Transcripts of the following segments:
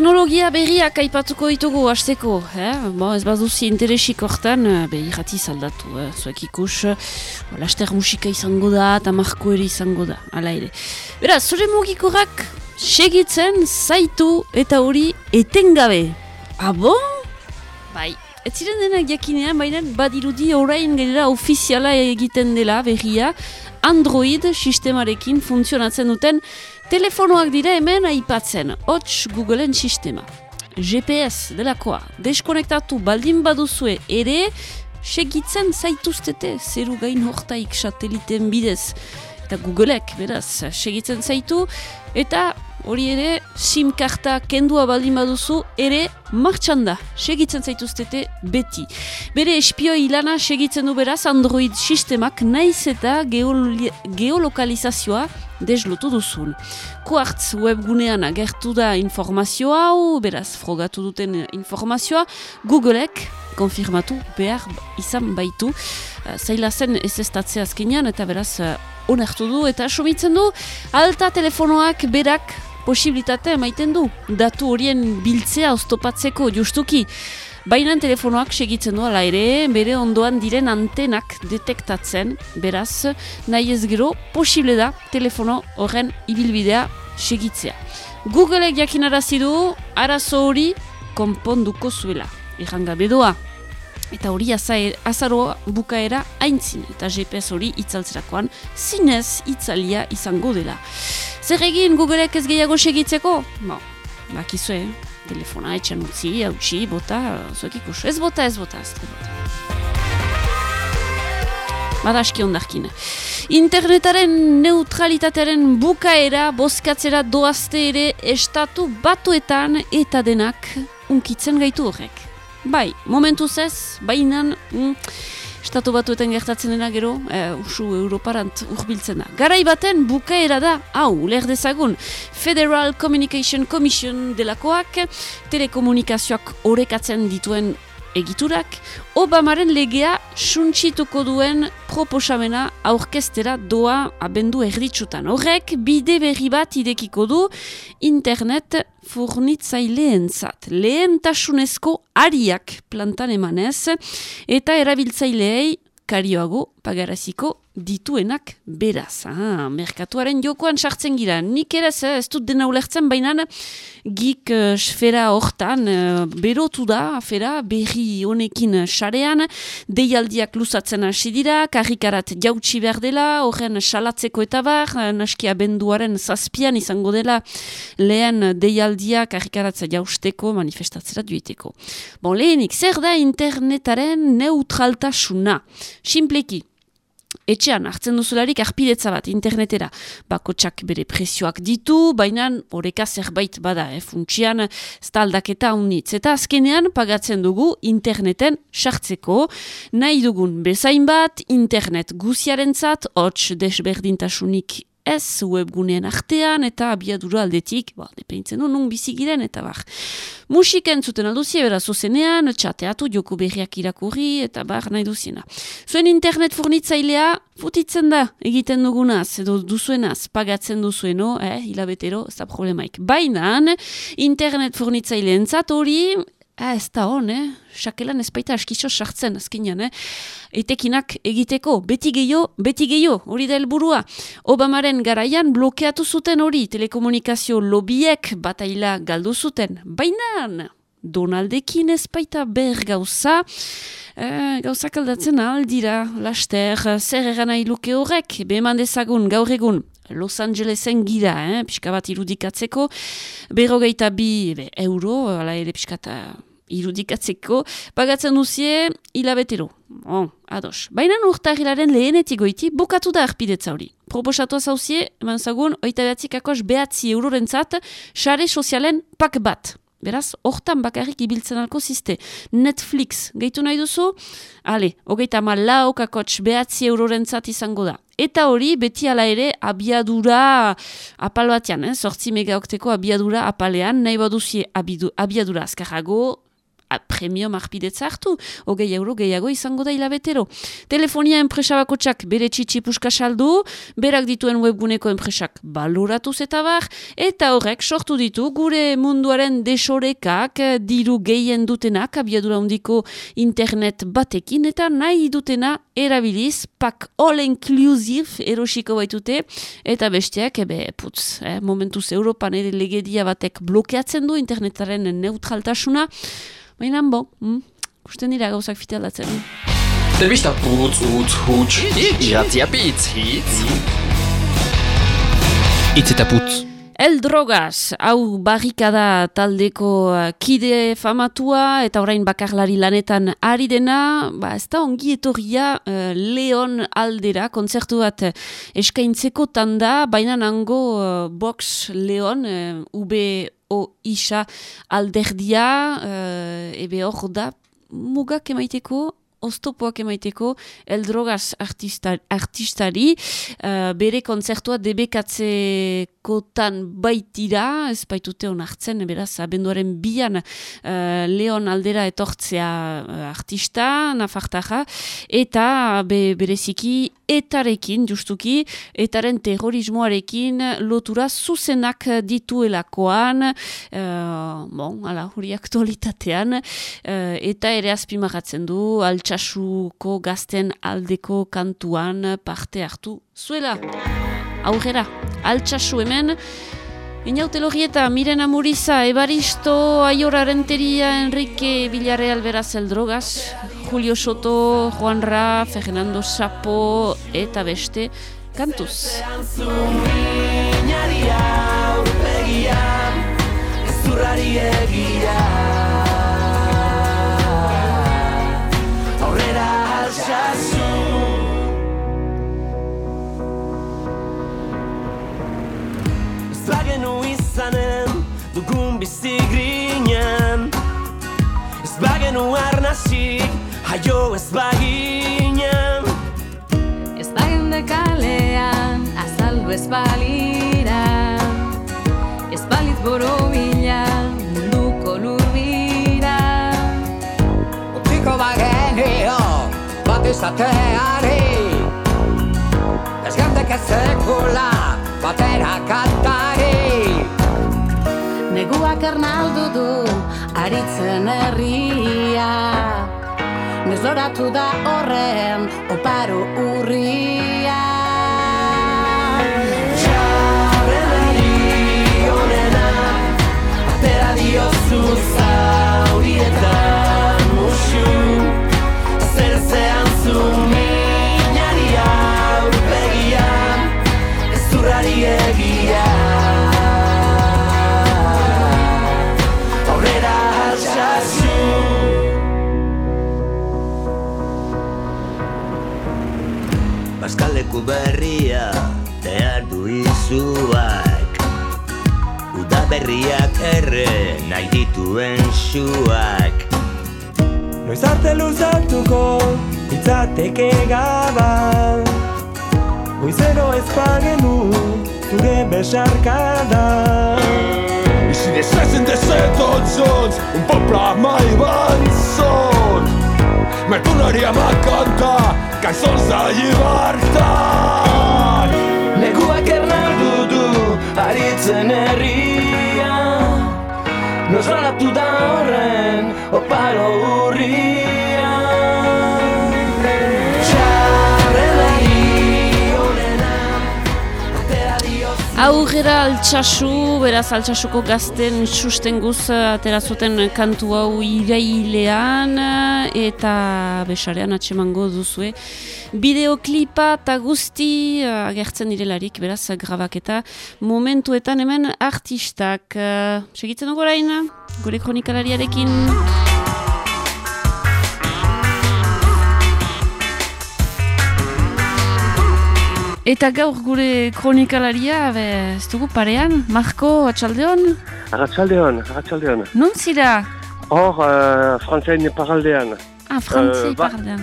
Teknologia berriak aipatuko ditugu hasteko, eh? Bo, ez baduzi interesik hortan, eh, be irrati zaldatu, eh? zuek ikus, eh, laster musika izango da, eta marko ere izango da, ala ere. Beraz, zure mugikorak segitzen zaitu eta hori etengabe. Abo? Bai, ez ziren denak jakinean, baina badirudi orain gerera ofiziala egiten dela berria, Android sistemarekin funtzionatzen duten Telefonoak dira hemen aipatzen, hots Googleen sistema. GPS delakoa, deskonektatu baldin baduzue ere, segitzen zaituztete zeru gain hortaik sateliten bidez. Eta Googleek, beraz, segitzen zaitu, eta hori ere, SIM karta kendua baldin baduzu, ere martxan da, segitzen zaituztete beti. Bere espio ilana segitzen du beraz Android sistemak naiz eta geolokalizazioa deslotu duzun. Quartz webgunean agertu da informazioa hau, beraz frogatu duten informazioa, Googleek konfirmatu behar izan baitu. Uh, zaila zen ez ez azkenean eta beraz uh, onartu du eta sumitzen du alta telefonoak berak posibilitate emaiten du datu horien biltzea oztopatzeko justuki. Baina telefonoak segitzen du ala ere, bere ondoan diren antenak detektatzen, beraz, nahi ez gero, posible da telefono horren ibilbidea segitzea. Googleek jakinarazi du arazo hori konponduko zuela. Erranga bedoa. Eta hori azaroa bukaera haintzin. Eta GPS hori itzaltzerakoan zinez itzalia izango dela. Zer egin Googleek ez gehiago segitzeko? Bo, bakizue, telefona etxan utzi, hautsi, bota, zuek ikus. Ez bota, ez bota, ez bota. Bada aski ondarkin. Internetaren neutralitatearen bukaera bozkatzera doazte ere estatu batuetan eta denak unkitzen gaitu horrek. Bai, momentuz ez, bainan... Mm, Estatu batuetan gertatzen dena gero, e, usu Europarant urbiltzen da. Garai baten bukaera da, hau, leher dezagun, Federal Communication Commission delakoak, telekomunikazioak orekatzen dituen egiturak, Obamaren legea suntsituko duen proposamena aurkestera doa abendu erditsutan. Horrek, bide berri bat idekiko du internet furnitzaileentzat. zat. Lehen ariak plantan emanez eta erabiltzaileei karioago pagaraziko dituenak beraz. Ah, merkatuaren jokoan sartzen gira. Nik ere ez dut dena ulertzen, baina gik uh, sfera hortan uh, berotu da, afera, berri honekin sarean, deialdiak luzatzen hasi dira, karrikarat jautsi behar dela, horren salatzeko eta bar, naskia benduaren zazpian izango dela, lehen deialdiak karrikaratzen jausteko, manifestatzera duiteko. Bon, lehenik, zer da internetaren neutraltasuna? Simpleki, etxean hartzen duzularik arpidetza bat internetera. Bakotsak bere prezioak ditu, baina horreka zerbait bada, eh, funtsian staldaketa unitz. Eta azkenean pagatzen dugu interneten sartzeko. Nahi dugun bezain bat, internet guziaren zat, hots desberdintasunik ez webguneen artean eta abiadura aldetik, ba, depenitzen du, nun bizigiren eta bar. Musik entzuten alduzi, ebera zuzenean, txateatu, joko berriak irakurri eta bar nahi duziena. Zuen internet furnitzailea, futitzen da, egiten dugunaz, edo duzuenaz, pagatzen duzueno, eh, hilabetero, ez da problemaik. Baina, internet furnitzaileen hori, Ah, ez da hon, eh? Sakelan ez baita askitxo sartzen, azkinean, eh? Etekinak egiteko, beti gehiago, beti gehiago, hori da helburua. Obamaren garaian blokeatu zuten hori, telekomunikazio lobiek bataila galdu zuten. Baina, Donaldekin ez baita ber gauza, eh, gauza kaldatzen aldira, laster, zer eran nahi luke horrek, beheman dezagun, gaur egun, Los Angelesen gira, eh, pixka bat irudikatzeko, berrogeita bi euro, ala ere pixka irudikatzeko, pagatzen duzie hilabetero. Oh, ados. Baina urtahilaren lehenetik goiti, bukatu da arpidetza hori. Proposatu zauzie, eman zagun, oita behatzik akos behatzi eurorentzat, xare sozialen pak bat. Beraz, hortan bakarrik ibiltzen alko ziste. Netflix, gehitu nahi duzu? Ale, hogeita ma lauk behatzi eurorentzat izango da. Eta hori, beti ala ere, abiadura apal batean, eh? sortzi megaokteko abiadura apalean, nahi baduzie abiadura azkarrago, premio marpidetza hartu, hogei euro gehiago izango da hilabetero. Telefonia enpresabako txak bere txitsipuska saldu, berak dituen webguneko enpresak baloratuz eta bar, eta horrek sortu ditu gure munduaren desorekak diru gehien dutenak abiadura handiko internet batekin eta nahi dutena erabiliz pak all inclusive erosiko baitute eta besteak ebe putz, eh, momentuz Europan ere legedia batek blokeatzen du internetaren neutraltasuna baina bo, hm, kusten dira gauzak fitelatzen. Telbista putz, utz, huts, iratzia pitz, hitz. Itz eta putz. El Drogas, hau barrikada taldeko uh, kide famatua eta orain bakarlari lanetan ari dena, ba, ez da ongi etorria uh, Leon aldera, kontzertu bat uh, eskaintzeko tanda, baina nango uh, box Leon, uh, UBO isa alderdia, uh, ebe hor da, mugak emaiteko, oztopoak emaiteko eldrogaz artista, artistari uh, bere kontzertua debekatzekotan baitira, ez baitute onartzen, beraz, abenduaren bian uh, Leon aldera etortzea uh, artista, nafartaja, eta be, bereziki etarekin, justuki, etaren terrorismoarekin lotura zuzenak dituelakoan, uh, bon, ala, hori aktualitatean, uh, eta ere azpimarratzen du, altsa itxasuko gazten aldeko kantuan parte hartu zuela. Aurrera, altxasu hemen, Inaute logieta, Miren Amuriza, Ebaristo, Aiora Renteria, Enrique Villarreal Beraz Eldrogaz, Julio Soto, Juan Ra, Fernando Sapo, eta beste, kantuz. Zurrari egia bagenu izanen dugun bizi grinen Ez bagenu arnasik haio ez baginen. Ez bagen dekalean azaldu ez balira. Ez balit boro bilan munduko lurbira. Utiko bagenio bat izateari Ez gandek ez sekula batera kantari Neguak ernaldu du aritzen herria. Nezoratu da horren oparo urria besarkada Isi desezen desetot zontz, un popla mai banzot Mertunari amakanta, kanzon za llibertat. Neguak ernaldu du aritzen herria Nozralatu da horren oparo urria Aurrera altxasu, beraz altxasuko gazten sustenguz atera zuten kantu hau irailean eta besarean atsemango duzue. Bideoklipa eta guzti eh, agertzen direlarik, beraz grabaketa momentuetan hemen artistak. eh, Segitzen dugu orain, gure kronikalariarekin. Eta gaur gure kronikalaria, be, ez dugu parean, Marko, atxaldeon, Arratxaldeon, arratxaldeon. non zira? Hor, uh, frantzain paraldean. Ah, frantzei Eh, ba- parlean.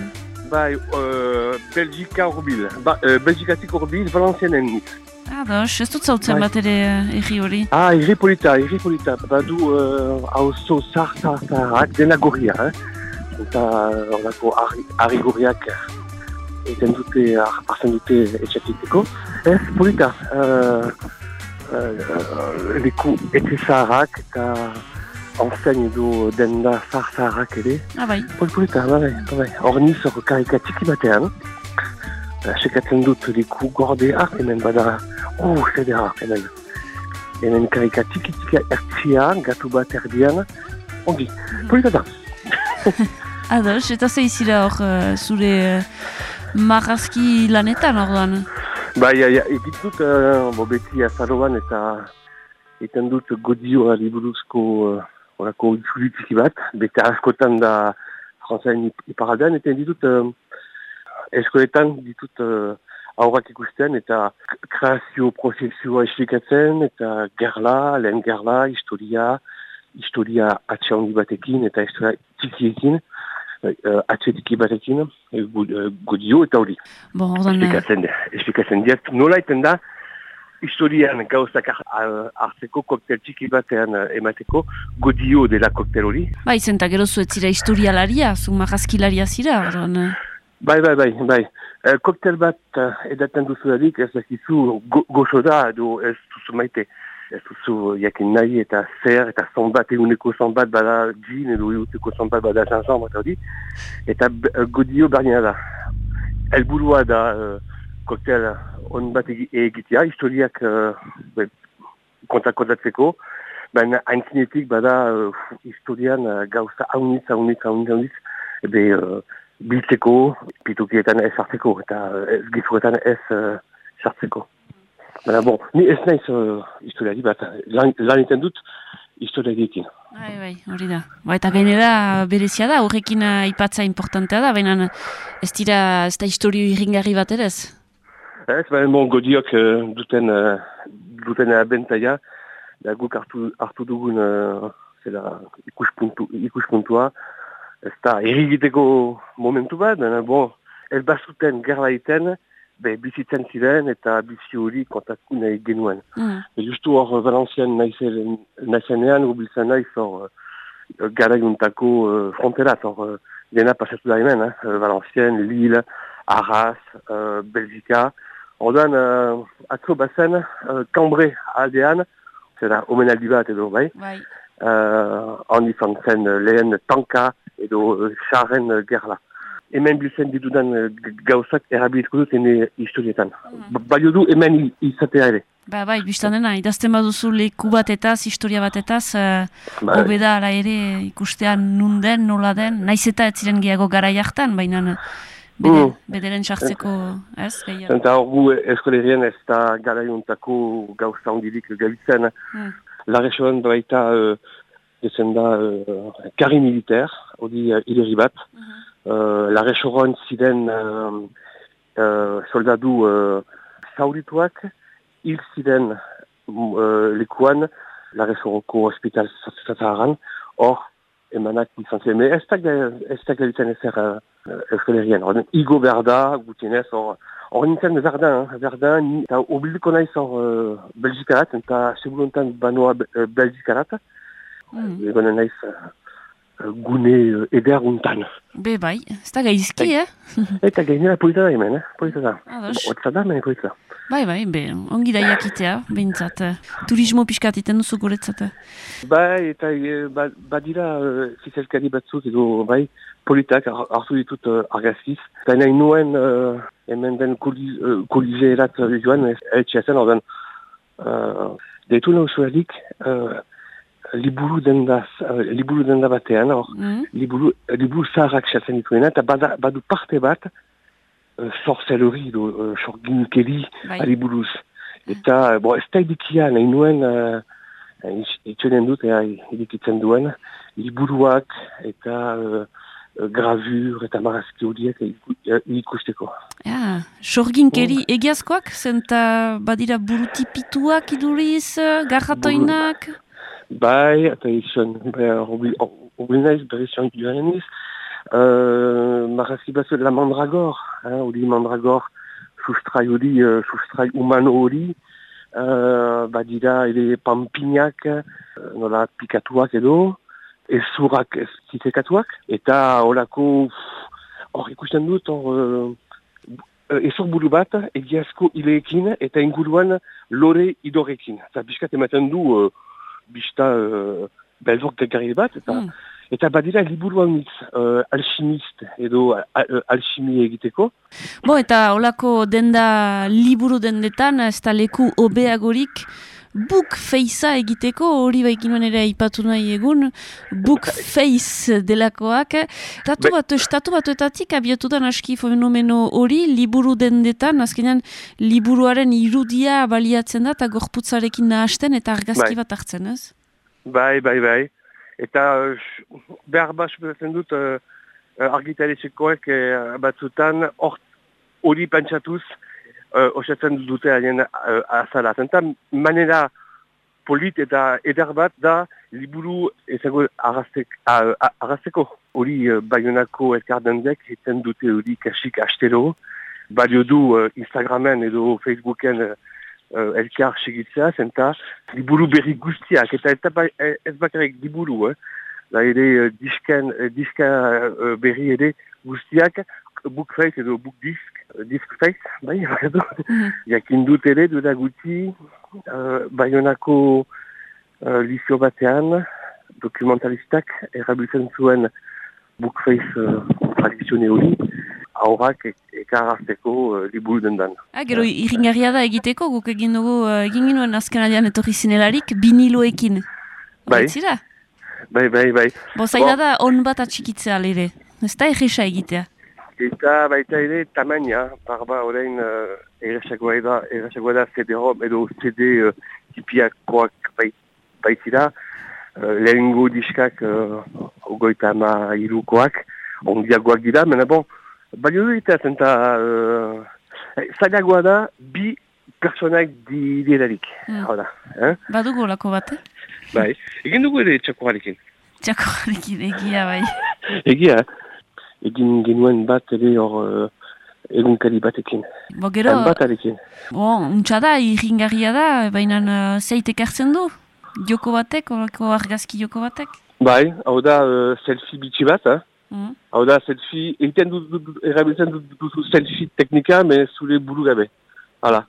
Bai, uh, Belgika urbil. Ba, uh, Belgikatik urbil, Valencianen. Ados, ez dut zautzen Bai. bat ere eh, erri hori. Ah, irri polita, irri polita. Badu uh, auzo zar zar zaharrak dena gorria, eh? Eta horako harri gorriak egiten dute, har- hartzen dute etxatiteko. Ez, polita. Uh, uh, leku ete zaharrak eta onzen edo denda zar zaharrak ere. Ah, bai. Pol polita, bai, bai. Hor niz hor karika txiki batean. Uh, sekatzen dut leku gordea, hemen bada, oh, sedera, hemen. Hemen karika txiki txiki ertzia, gatu bat erdian. Ongi, polita da. Ados, eta ze izira hor eh, zure uh, marrazki lanetan orduan. Bai, ja, ja, egin dut, uh, bo beti azaroan eta egiten dut godioari buruzko uh, horako itzuli txiki bat. Bete askotan da franzain iparaldean, eta ditut uh, eskoletan ditut uh, aurrak ikusten eta kreazio prozesua esplikatzen eta gerla, lehen gerla, historia, historia atxe handi batekin eta historia txikiekin, uh, atxe txiki batekin, uh, godio eta hori. Bon, orduan, eh, Esplikatzen, esplikatzen diat, nola iten da, historian gauzak har- har- hartzeko koktel txiki batean eh, emateko, godio dela koktel hori. bai, zenta gero zuet historialaria, zu marrazkilaria zira, orduan. eh. Bai, bai, bai, bai. Eh, koktel bat uh, edaten duzuelik, ez dakizu go, goxo da, edo ez duzu maite. Ez duzu jakin nahi eta zer, eta zonbat, eguneko zonbat bada gin, edo eguneko zonbat bada jansan, bat hori. Eta eh, godio berdina da. Elburua da uh, koktel on bat egi- egitea, historiak uh, be, kontakotatzeko, baina haintzinetik bada uh, historian uh, gauza haunitz, haunitz, haunitz, haunitz, ebe uh, biltzeko, pitokietan ez sartzeko, eta ez gizuretan ez uh, sartzeko. Baina bon, ni ez naiz uh, historiari bat, lan, lan iten dut historiariekin. Bai, bai, hori da. Ba, eta gainera berezia da, horrekin eh, aipatza importantea da, baina ez dira, ez da historio irringarri bat ere ez. Ez, baina bon, godiok uh, duten, uh, duten abentaia, da guk hartu, hartu dugun uh, zera, ikuspuntu, ikuspuntua, ez da errigiteko momentu bat, baina bon, ez bazuten gerla iten, be, bizitzen ziren eta bizi hori kontatu nahi genuen. Mm. E justu hor naizen- naizenean, gubiltzen naiz hor uh, garaiuntako uh, fronterat, hor uh, dena pasatu da hemen, eh? Valencian, Lille, Arras, uh, Belgika. Ordan, uh, atzo bazen, uh, Cambre aldean, zera, omenaldi bat edo, bai? Bai, uh, han izan zen lehen tanka edo uh, xarren uh, gerla. Hemen biltzen ditudan g- gauzak erabilitko dut ene historietan. Mm. Balio du hemen izatea ere. ba, bai, biztan dena, idazten baduzu leku batetaz, historia batetaz, uh, Bai. hobe da ala ere ikustean nun den, nola den, naiz eta ez ziren gehiago gara jartan, baina eh, bede, Mm. bederen sartzeko, ez, gehiago. Eta hor gu eskolerien ez da garaiuntako gauza hondirik gabitzen. Mm. Larresoan baita uh, dezen da uh, kari militer, hori uh, bat. Uh, Larresoan ziren uh, uh, soldadu uh, zaurituak, hil ziren uh, lekuan Larresoroko hospital zataran, hor emanak izan zen. Ez da da gabitzen ezer uh, eskolerien. Hor, Igo berda, gutienez, hor Hor nintzen Verdun, Verdun, eta obiliko naiz hor uh, Belgikarat, eta seguruntan banoa uh, Belgikarat, Mm. egonen naiz gune uh, eder untan. Be, bai, ez da gaizki, eh? Eta gainera polita da hemen, eh? polita da. Otza da, mene polita. Bai, bai, be, ongi da jakitea, behintzat. eh, Turismo pixkat iten duzu guretzat. eh. Bai, eta e, ba, badira uh, fizelkari batzuk edo bai politak har- hartu ditut uh, argaziz. Eta nahi nuen uh, hemen den koli- uh, kolizeerat uh, joan etxeazen, ordan uh, deitu nauzuelik uh, liburu denda, uh, liburu denda batean, hor, Mm? liburu, liburu zaharrak xatzen dituena, eta bada, badu parte bat uh, sorcellerie, edo uh, sorginkeri, Bai. ari buruz. Eta, bo, ez da idikia, nahi nuen, uh, itxonen dut, ea, idikitzen duen, liburuak eta uh, gravur eta marazki horiek iku- eh, ikusteko. Ja, sorginkeri egiazkoak, zenta badira burutipituak iduriz, eh, garratoinak. Bai, eta izan, hobi naiz, berri zion joan niz, uh, marazki batzu, la mandragor, hein, hori mandragor, sustrai hori, uh, sustrai humano hori, uh, badira ere pampinak, uh, nola pikatuak edo, ezurrak ez zitekatuak, eta horako, hor ikusten dut, hor, uh, ezur buru bat, egiazko hileekin, eta inguruan lore idorekin. Eta biskat ematen du, uh, bista uh, belzok gagarri bat, eta Mm. Eta badira liburuan hitz uh, alchimist edo uh, alchimie egiteko. Bo, eta olako denda liburu dendetan, ez da leku obeagorik, book facea egiteko, hori baikinuen ere aipatu nahi egun, book face delakoak. Tatu bat, estatu batuetatik abiatutan aski fenomeno hori, liburu dendetan, azkenean liburuaren irudia baliatzen da, eta gorputzarekin nahasten, eta argazki Bai. bat hartzen, ez? Bai, bai, bai. Eta uh, behar bat dut uh, uh, argitaletxekoek uh, batzutan hor- hori pentsatuz uh, osatzen dute haien uh, azala. Zenta manera polit eta eder bat da liburu ezago arrazteko. Hori uh, baionako elkardendek eten dute hori kasik astero. Balio du uh, Instagramen edo Facebooken uh, elkar segitzea, zenta liburu berri guztiak, eta eta ba, ez bakarrik liburu, eh? da ere uh, disken, uh, diska uh, berri ere guztiak, book face edo book disk, uh, disk face, bai, edo, Mhm. jakin dut ere duda gutxi, uh, baionako uh, lizio batean, dokumentalistak erabiltzen zuen book face uh, tradizione hori, aurrak ekarazteko uh, liburu dendan. Ah, gero irringarria da egiteko, guk egin dugu, eh, egin ginuen azken aldean etorri zinelarik, biniloekin. Bai. Zira? Bai, bai, bai. Bo, zaila da on bat atxikitzea lere. Ez da egisa egitea. Eta baita ere tamaina, barba orain uh, erresagoa da, erresagoa da CD-ROM edo CD uh, tipiakoak bait, baitira, uh, lehengo diskak uh, ogoita ama irukoak, ondiagoak dira, mena bon, balio du eta zenta uh, zailagoa da bi personak direlarik, Mm. hau da, eh? Badugu olako bat, eh? bai, egin dugu ere txakoarekin. Txakoarekin egia bai. Egia, egin genuen bat ere hor uh, egunkari batekin, Bo, gero, batarekin. bo, untsa da, irringarria da, baina uh, zeitek hartzen du? Joko batek, olako argazki joko batek? Bai, hau da uh, selfie bitxi bat, eh? Mm. hau da selfie, egiten du, du, du, erabiltzen du- duzu selfie teknika, me zure buru gabe. Hala.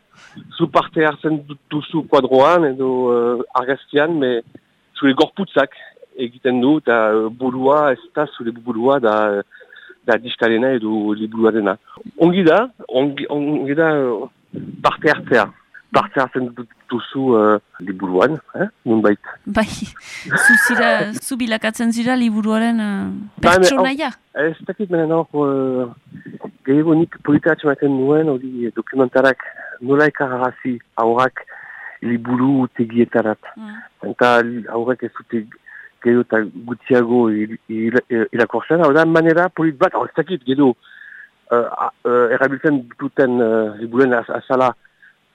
Zu parte hartzen du- duzu kuadroan edo uh, argazkian, me zure gorputzak egiten du, eta uh, burua ez da zure burua da, da diskalena edo liburua dena. Ongi da, ongi, ongi da parte hartzea. Parte hartzen du- duzu uh, liburuan, eh? nunbait. Bai, zu zira, zu bilakatzen zira liburuaren uh, Bai, pertsonaia. Ez dakit menen hor, uh, gehiago nik politatxe maten nuen, hori dokumentarak nola ekararazi aurrak liburu tegietarat. Mm. Eta aurrek ez dute gero eta gutxiago il- il- il- irakortzen, hau da manera polit bat, hau ez dakit gero uh, uh, erabiltzen duten uh, liburuen az azala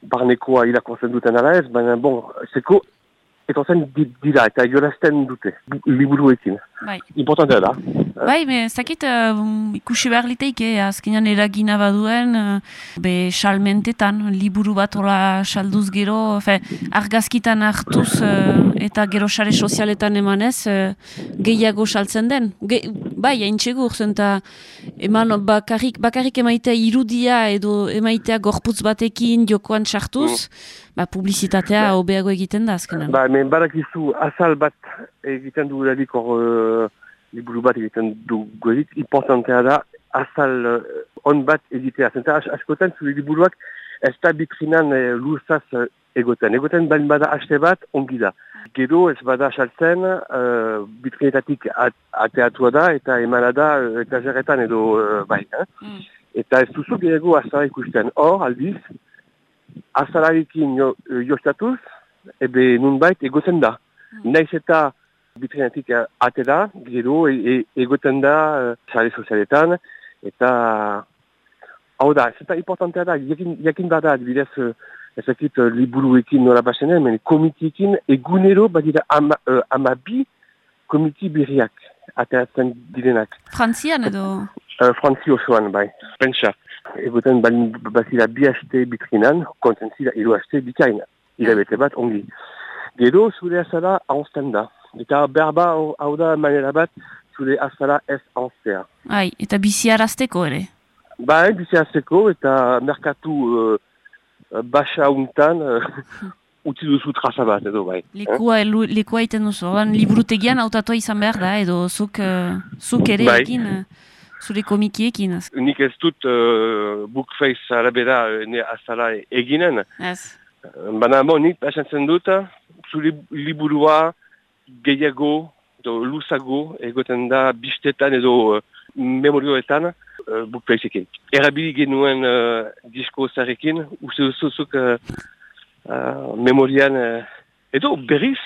barnekoa irakortzen duten ala ez, baina bon, zeko etortzen di- dira eta jolazten dute bu- liburuekin. Bai. Importantea da. Bai, me, zakit, uh, ikusi behar liteike, azkenean eragina baduen, uh, be, salmentetan, liburu bat hola salduz gero, fe, argazkitan hartuz uh, eta gero sare sozialetan emanez, uh, gehiago saltzen den. Ge, bai, haintxegur, zenta eman bakarrik, bakarrik emaitea irudia edo emaitea gorputz batekin jokoan sartuz, ba, publizitatea hobeago egiten da azkenean. Ba, hemen badakizu azal bat egiten du hor uh, liburu bat egiten du gozik, importantea da azal uh, on bat egitea. Zenta as askotan zure liburuak ez da bitrinan uh, luzaz uh, egoten. Egoten balin bada haste bat, ongi da. Gero ez bada saltzen, uh, bitrinetatik at ateatua da eta emana da uh, etajeretan edo uh, bai. Eh? Mm. Eta ez duzu gehiago azala ikusten. Hor, aldiz, azalarekin jo, jostatuz, ebe nunbait egoten da. Naiz eta bitrinetik ate da, gero e, e, egoten da uh, sare sozialetan, eta hau da, ez eta importantea da, jakin, jakin bada, adibidez, uh, ezakit uh, liburuekin nola basenen, men komitiekin egunero badira ama, uh, ama bi komiti berriak ateratzen direnak. Frantzian edo... Uh, Frantzi osoan, bai, pentsa. Egoten balin bazira bi haste bitrinan, konten zira hiru haste bikaina. hilabete bat ongi. Gero zure azala haunzten da. Eta berba hau- hau da manera bat zure azala ez haunztea. Ai, eta biziarazteko ere. Bai, bizi azteko eta merkatu uh, basa untan uh, utzi duzu trasa bat edo bai. Lekua, elu- lekua iten duzu. Ordan, liburutegian hautatua izan behar da, edo zuk, eh, zuk ere Bai. ekin, eh, zure komikiekin. Nik ez dut uh, bookface arabera uh, ne azala eginen. Ez. Baina, bon, nik pasantzen dut, zure liburua gehiago, edo luzago, egoten da bistetan edo uh, memorioetan, uh, bookfaceekin. Erabili genuen uh, disko zarekin, uste duzuzuk uh, uh, memorian, uh, edo berriz,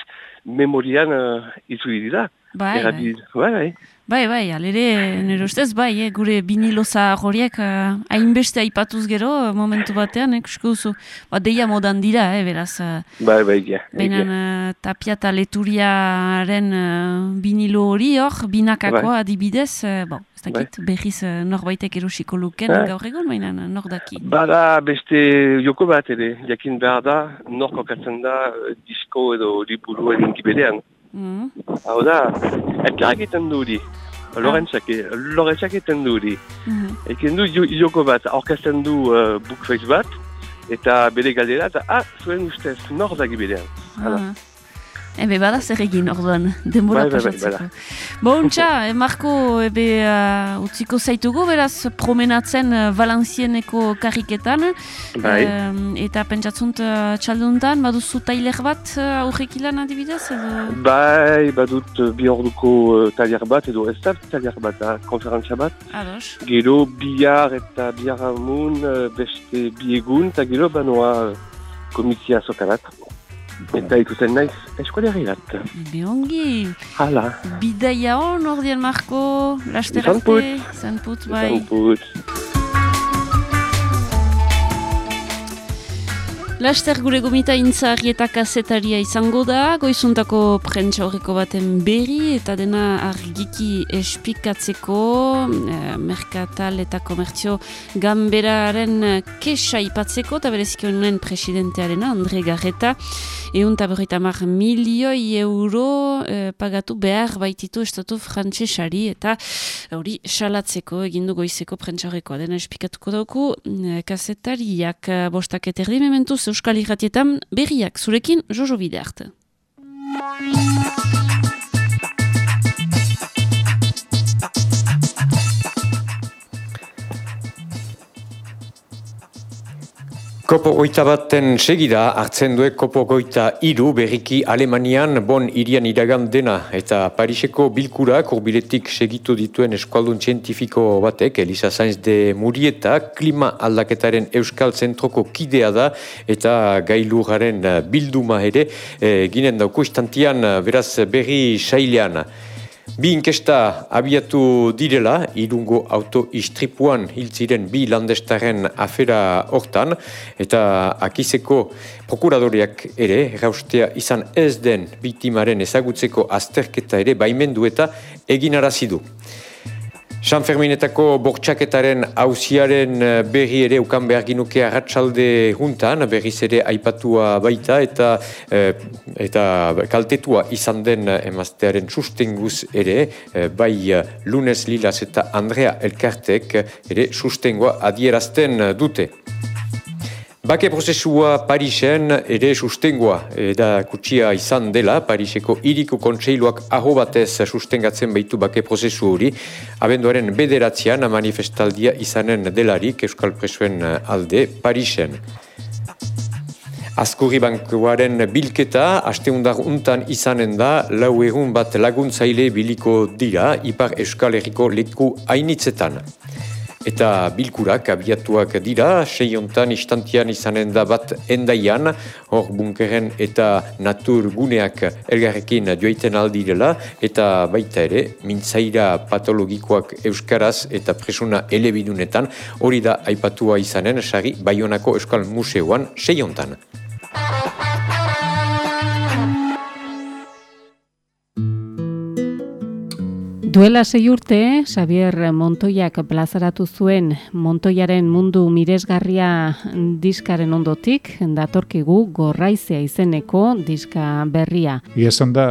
memorian uh, itzuli dira. Bai, bai. Bai, bai. Bai, bai, alere, nire ustez, bai, eh, gure biniloza horiek eh, hainbeste aipatuz gero, eh, momentu batean, eh, ikusko duzu, ba, deia modan dira, eh, beraz, eh, Bai, bai, egia. Baina egia. uh, tapia eta leturiaren uh, binilo hori hor, binakakoa adibidez, uh, bon, ez dakit, berriz uh, norbaitek erosiko luken Bai. gaur egun, baina nor daki. Bada beste joko bat ere, jakin behar da, nor kokatzen da eh, disko edo liburuen gibedean. Mm. Hau da, elkar egiten du hori. Lorentzak, Lorentzak egiten du hori. Mhm. Egiten du jo- joko bat, aurkezten du uh, bookface bat, eta bere galdera, eta ah, zuen ustez, nor da gibedean. Hala. Ah. Ebe bada zer egin orduan, denbora Bai, bai, bai, pasatzeko. Bontxa, e, Marko, ebe uh, utziko zaitugu, beraz promenatzen uh, Valenzieneko karriketan, Bai, Em, eta pentsatzunt uh, txalduntan, baduzu tailer bat uh, aurrek ilan adibidez, edo... bai, badut uh, bi orduko uh, taliar bat, edo ez da taliar bat, da, konferentzia bat. Ados. Gero bihar eta bihar amun uh, beste bi egun, eta gero banoa uh, komitzia sokarat. Eta ikusten naiz eskualerirat. Ebe ongi, Hala, bidaia hon ordean Marko, laster Izan put. arte, izan put, bai. izan Laster gure gomita intzari eta kasetaria izango da, goizuntako prentsa horreko baten berri eta dena argiki espikatzeko eh, merkatal eta komertzio gamberaren eh, kesa ipatzeko eta bereziki honen presidentearena Andre Garreta eun eta berreita mar milioi euro eh, pagatu behar baititu estatu frantsesari eta hori salatzeko egindu goizeko prentsa horrekoa dena espikatuko dauku eh, kazetariak eh, bostak eterdi mementuz Euskal Irratietan berriak zurekin Jojo Bidert. Kopo goita baten segida hartzen duek kopo goita iru berriki Alemanian bon irian iragan dena eta Pariseko bilkurak urbiletik segitu dituen eskualdun zientifiko batek Elisa Sainz de Murieta klima aldaketaren euskal zentroko kidea da eta gailurraren bilduma ere e, ginen dauko istantian beraz berri sailean. Bi inkesta abiatu direla, irungo auto-istripuan hiltziren bi landestaren afera hortan, eta akizeko prokuradoreak ere, erraustea izan ez den biktimaren ezagutzeko azterketa ere baimendu eta egin arazidu. San Ferminetako bortxaketaren hauziaren berri ere ukan behar ginuke arratsalde juntan, berriz ere aipatua baita eta eh, eta kaltetua izan den emaztearen sustenguz ere, eh, bai eh, Lunes Lilas eta Andrea Elkartek ere sustengoa adierazten dute. Bake prozesua Parisen ere sustengoa eta kutsia izan dela, Pariseko iriko kontseiluak aho batez sustengatzen baitu bake prozesu hori, abenduaren bederatzean manifestaldia izanen delarik Euskal Presuen alde Parisen. Azkurri bankuaren bilketa, asteundar untan izanen da, lau egun bat laguntzaile biliko dira, Ipar Euskal Herriko leku hainitzetan. Eta bilkurak abiatuak dira, seiontan istantian izanen da bat endaian, hor bunkeren eta natur guneak elgarrekin joaiten aldirela, eta baita ere, mintzaira patologikoak euskaraz eta presuna elebidunetan, hori da aipatua izanen, sari Baionako Euskal Museoan seiontan. Duela sei urte, Xavier Montoiak plazaratu zuen Montoiaren mundu miresgarria diskaren ondotik, datorkigu gorraizea izeneko diska berria. Ia esan da,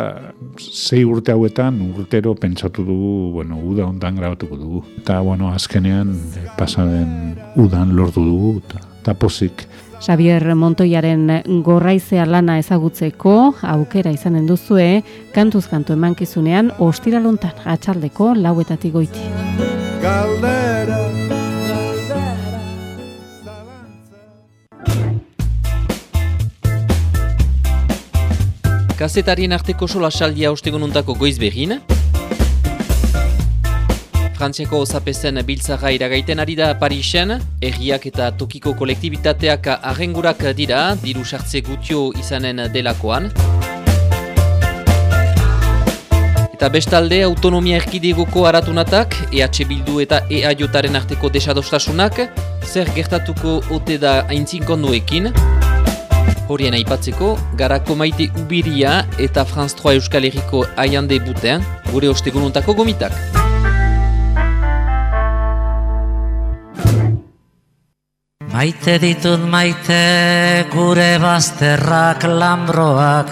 sei urte hauetan urtero pentsatu dugu, bueno, uda ondan grabatuko dugu. Eta, bueno, azkenean eh, pasaden udan lortu dugu, eta pozik. Xavier Montoiaren gorraizea lana ezagutzeko aukera izanen duzue, kantuz kantu emankizunean ostiralontan atxaldeko lauetatik goiti. Galdera Kazetarien arteko sola saldia ostegununtako goiz behin. Frantziako osapezen biltzara iragaiten ari da Parisen, erriak eta tokiko kolektibitateak arrengurak dira, diru sartze gutio izanen delakoan. Eta bestalde, autonomia erkidegoko aratunatak, EH Bildu eta EAJaren arteko desadostasunak, zer gertatuko ote da aintzinkonduekin. Horien aipatzeko, garako maite ubiria eta Franz 3 Euskal Herriko aiande buten, gure ostegununtako gomitak. Maite ditut maite gure bazterrak lambroak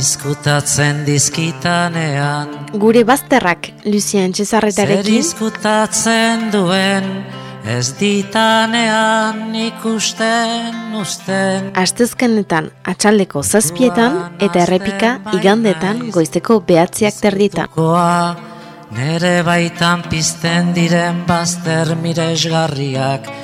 izkutatzen dizkitanean. Gure bazterrak, Lucien Zer Cesarretarekin, izkutatzen duen ez ditanean ikusten usten. Astezkenetan atxaldeko zazpietan eta errepika igandetan goizteko behatziak terditan. Nere baitan pizten diren bazter miresgarriak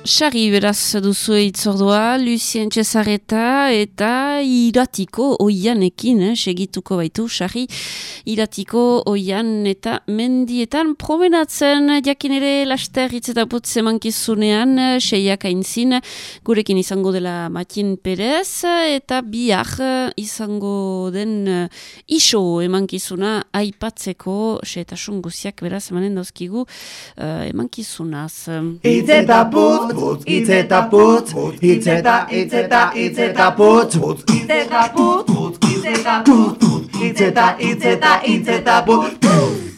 Sari beraz duzu itzordua, Lucien Cesareta eta iratiko oianekin, eh, segituko baitu, Sari, iratiko oian eta mendietan promenatzen, jakin ere laster hitz eta putz emankizunean, eh, seiak aintzin, gurekin izango dela Matin Perez, eta bihar eh, izango den eh, iso emankizuna aipatzeko, setasun guziak beraz emanen dauzkigu eh, emankizunaz. Itz eta putz, putz, itz eta putz, itz eta, itz eta, itz eta putz, putz, itz eta putz, putz, itz eta putz, putz, itz eta, itz eta, itz eta putz, putz.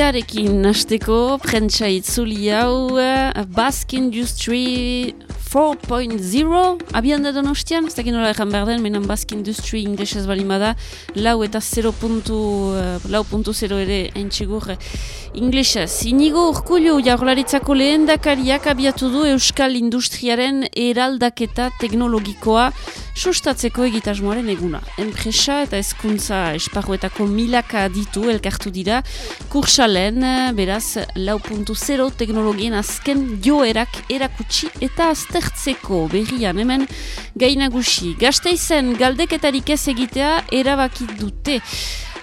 Berriarekin hasteko, prentsa itzuli hau, eh, Basque Industry 4.0, abian da donostian, ez dakit nola egan behar den, menan Basque Industry inglesez balimada, lau eta 0.0 ere entxigur inglesez. Inigo urkullu jaurlaritzako lehen dakariak abiatu du Euskal Industriaren eraldaketa teknologikoa sustatzeko egitasmoaren eguna. Enpresa eta hezkuntza esparruetako milaka ditu elkartu dira, kursalen, beraz, lau puntu zero teknologien azken joerak erakutsi eta aztertzeko berrian hemen gainagusi. Gasteizen galdeketarik ez egitea erabaki dute.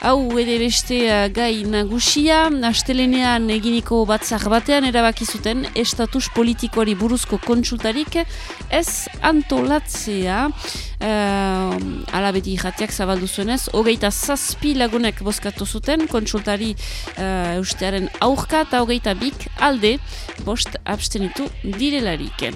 Hau ere beste uh, gai nagusia, astelenean eginiko batzar batean erabaki zuten estatus politikoari buruzko kontsultarik ez antolatzea. Uh, ala beti jatiak zabaldu zuenez, hogeita zazpi lagunek bozkatu zuten kontsultari uh, eustearen aurka eta hogeita bik alde bost abstenitu direlarik.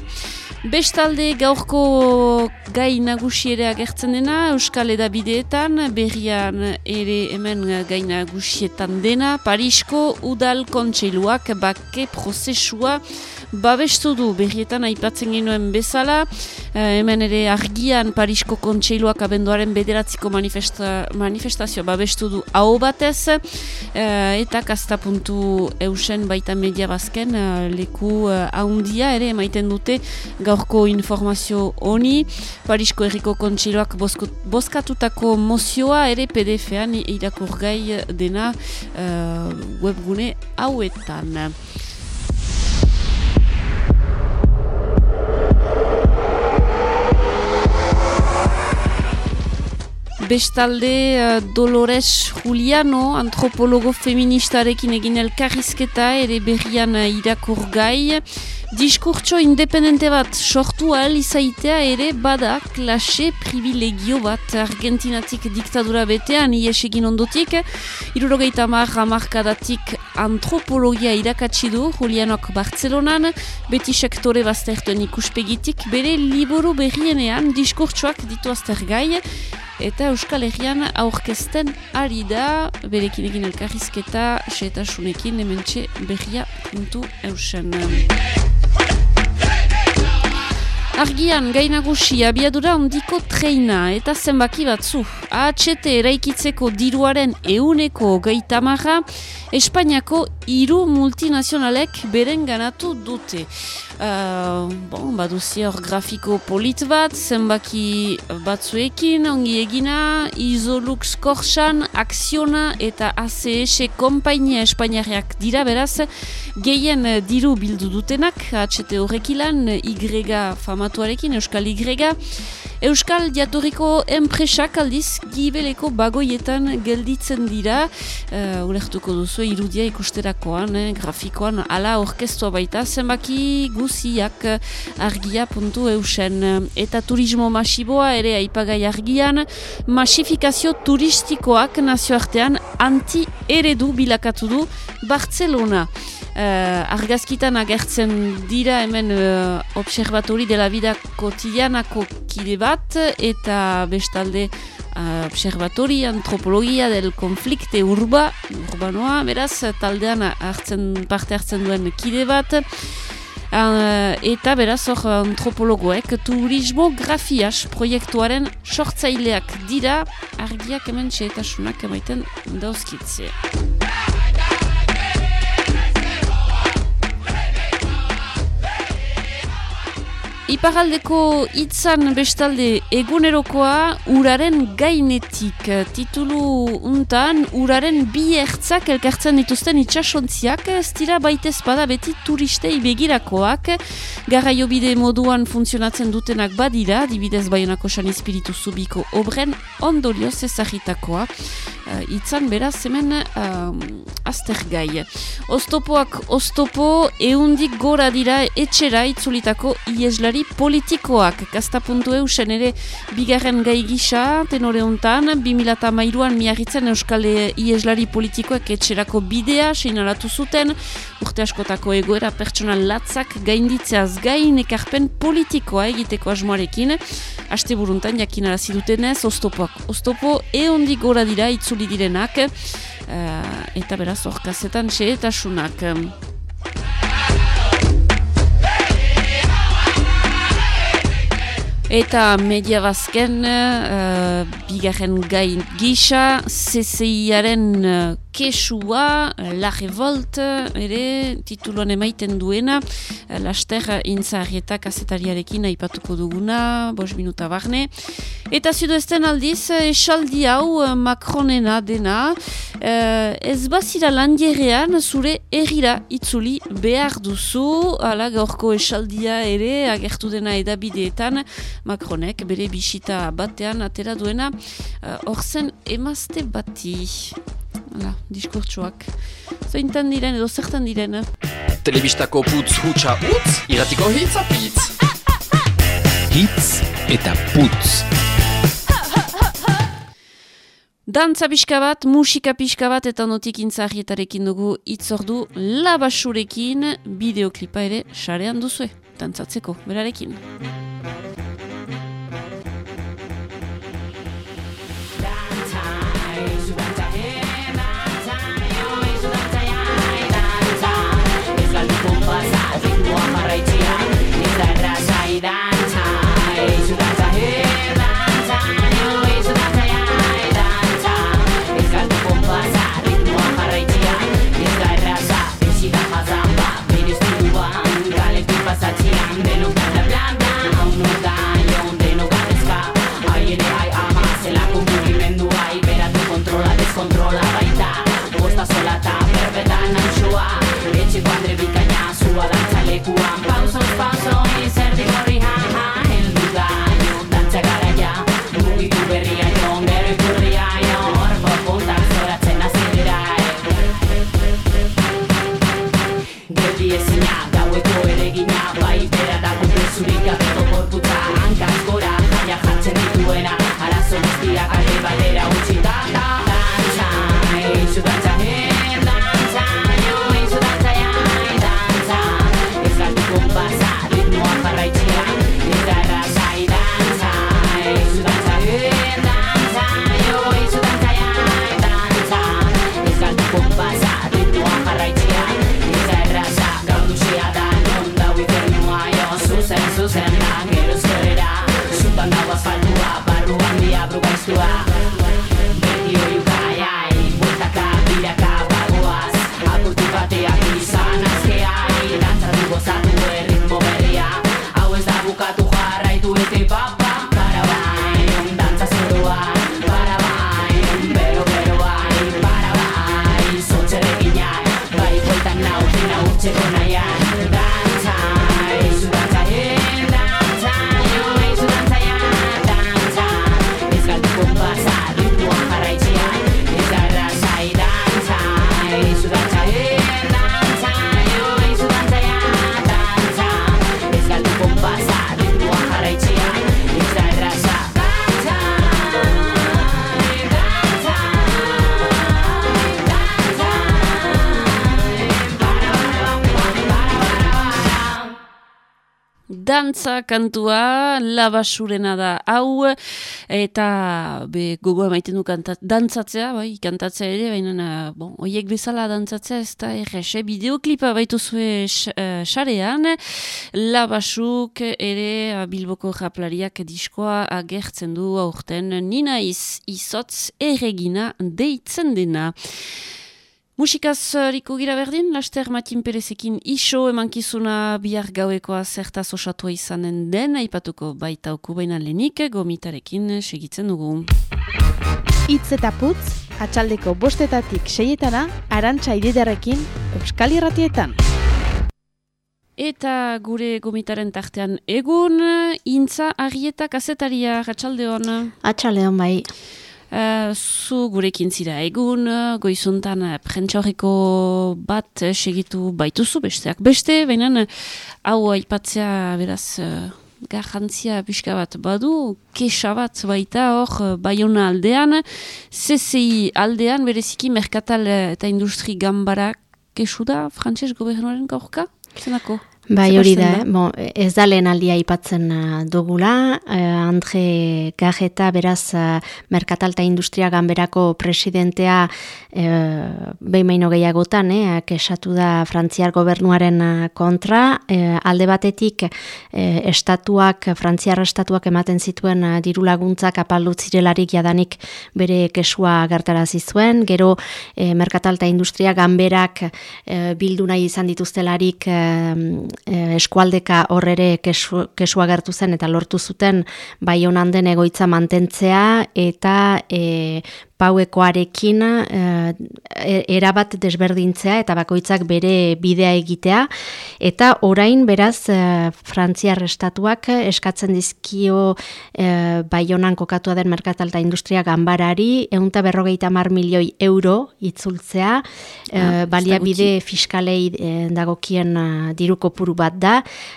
Bestalde gaurko gai nagusi ere agertzen dena, Euskal Edabideetan, berrian ere hemen gai nagusietan dena, Parisko Udal Kontseiluak bake prozesua babestu du berrietan aipatzen genuen bezala, eh, hemen ere argian Parisko Kontseiluak abenduaren bederatziko manifesta, manifestazio babestu du hau batez, eh, eta kastapuntu eusen baita media bazken eh, leku haundia ere emaiten dute gaurko informazio honi, Parisko Herriko Kontseiluak bozkatutako mozioa ere PDF-an irakurgai dena webgune hauetan. Bestalde uh, Dolores Juliano, antropologo feministarekin egin elkarrizketa, ere berrian uh, irakur gai. Diskurtso independente bat sortu ahal izaitea ere bada klase privilegio bat Argentinatik diktadura betean ies egin ondotik. Irurogeita mar hamarkadatik antropologia irakatsi du Julianok Bartzelonan, beti sektore baztertuen ikuspegitik, bere liburu berrienean diskurtsoak ditu aztergai, eta Euskal Herrian aurkezten ari da, berekin egin elkarrizketa, setasunekin, hementxe berria puntu eusen. Argian, gainagusi, abiadura ondiko treina eta zenbaki batzu. AHT eraikitzeko diruaren euneko gaitamara, Espainiako hiru multinazionalek beren ganatu dute. Uh, bon, baduzi hor grafiko polit bat, zenbaki batzuekin, ongi egina, Isolux Korsan, Akziona eta ACS kompainia espainiarriak dira beraz, gehien diru bildu dutenak, HT horrekilan, Y famatuarekin, Euskal Y, Euskal jatorriko enpresak aldiz gibeleko bagoietan gelditzen dira, uh, ulertuko duzu irudia ikusterakoan, eh, grafikoan, ala orkestua baita, zenbaki guziak argia puntu eusen. Eta turismo masiboa ere aipagai argian, masifikazio turistikoak nazioartean anti-eredu bilakatu du Barcelona. Uh, argazkitan agertzen dira hemen uh, observatori dela vida kotidianako kide bat eta bestalde uh, observatori antropologia del konflikte urba, urbanoa, beraz taldean hartzen, parte hartzen duen kide bat uh, eta beraz hor antropologoek turismo grafias proiektuaren sortzaileak dira argiak hemen txetasunak emaiten dauzkitzea. Iparaldeko hitzan bestalde egunerokoa uraren gainetik. Titulu untan uraren bi ertzak elkartzen dituzten itxasontziak ez dira baitez bada beti turistei begirakoak. Garraio bide moduan funtzionatzen dutenak badira dibidez baionako san espiritu zubiko obren ondorioz ezagitakoa. Uh, beraz hemen uh, azter gai. Oztopoak oztopo eundik gora dira etxera itzulitako ieslari politikoak. Gaztapuntu eusen ere bigarren gai gisa tenore hontan, 2008an miarritzen euskal ieslari politikoak etxerako bidea seinalatu zuten, urte askotako egoera pertsonal latzak gainditzeaz gain ekarpen politikoa egiteko asmoarekin. Aste buruntan jakin arazi dutenez, oztopoak oztopo eundik gora dira itzuli direnak uh, eta beraz orkazetan xeetasunak. Eta media bazken, uh, bigarren gain gisa, CCIaren uh, kesua, la revolt, ere tituluan emaiten duena, laster intzarrieta kasetariarekin aipatuko duguna, bos minuta barne. Eta zidu ezten aldiz, esaldi hau Macronena dena, eh, ez bazira landierean zure errira itzuli behar duzu, ala gaurko esaldia ere, agertu dena edabideetan, Macronek bere bisita batean atera duena, hor uh, zen emazte bati. Hala, diskurtsuak. Zeintan diren edo zertan diren? Telebistako putz hutsa utz, iratiko hitz apitz. Hitz eta putz. Dantza pixka bat, musika pixka bat eta notik intzarrietarekin dugu itzordu labasurekin bideoklipa ere sarean duzue. Dantzatzeko, berarekin. That time. Dantza kantua labasurena da. Hau eta be gogo emaiten du kanta, dantzatzea, bai, kantatzea ere, baina bon, oiek bezala dantzatzea ez da errese bideoklipa baitu zue xarean, labasuk ere eh, Bilboko japlariak diskoa agertzen du aurten. Nina iz, izotz erregina deitzen dena. Musikaz riko gira berdin, laster Matin Perezekin iso emankizuna bihar gauekoa zertaz osatua izanen den, aipatuko baita oku baina lenik, gomitarekin segitzen dugu. Itz eta putz, atxaldeko bostetatik seietana, arantxa ididarekin, Euskal Irratietan. Eta gure gomitaren tartean egun, intza arieta kazetaria, atxaldeon. Atxaldeon bai. Uh, zu gurekin zira egun, uh, goizuntan prentsa horreko bat segitu baituzu besteak. Beste, baina hau aipatzea beraz garrantzia pixka bat badu, kesa bat baita hor Bayona aldean, CCI aldean bereziki merkatal eta industri gambara kesu da, frantses gobernuaren gaurka? Zenako? Bai, hori da, eh? bon, ez da lehen aldia aipatzen uh, dugula, uh, Andre Gajeta beraz uh, Merkatalta Industria Ganberako presidentea uh, behin maino gehiagotan, eh, kesatu da Frantziar gobernuaren uh, kontra, uh, alde batetik uh, estatuak, Frantziar estatuak ematen zituen uh, diru laguntzak apaldu zirelarik jadanik bere kesua gertarazi zuen, gero uh, Merkatalta Industria Ganberak uh, bildu nahi izan dituztelarik uh, eskualdeka horrere kesu, kesua gertu zen eta lortu zuten bai honan den egoitza mantentzea eta e, pauekoarekin e, erabat desberdintzea eta bakoitzak bere bidea egitea. Eta orain beraz e, Frantziar estatuak eskatzen dizkio e, Baionan kokatua den merkatalta industria ganbarari eunta berrogeita mar milioi euro itzultzea. Ah, baliabide fiskalei e, dagokien diru kopuru bat da.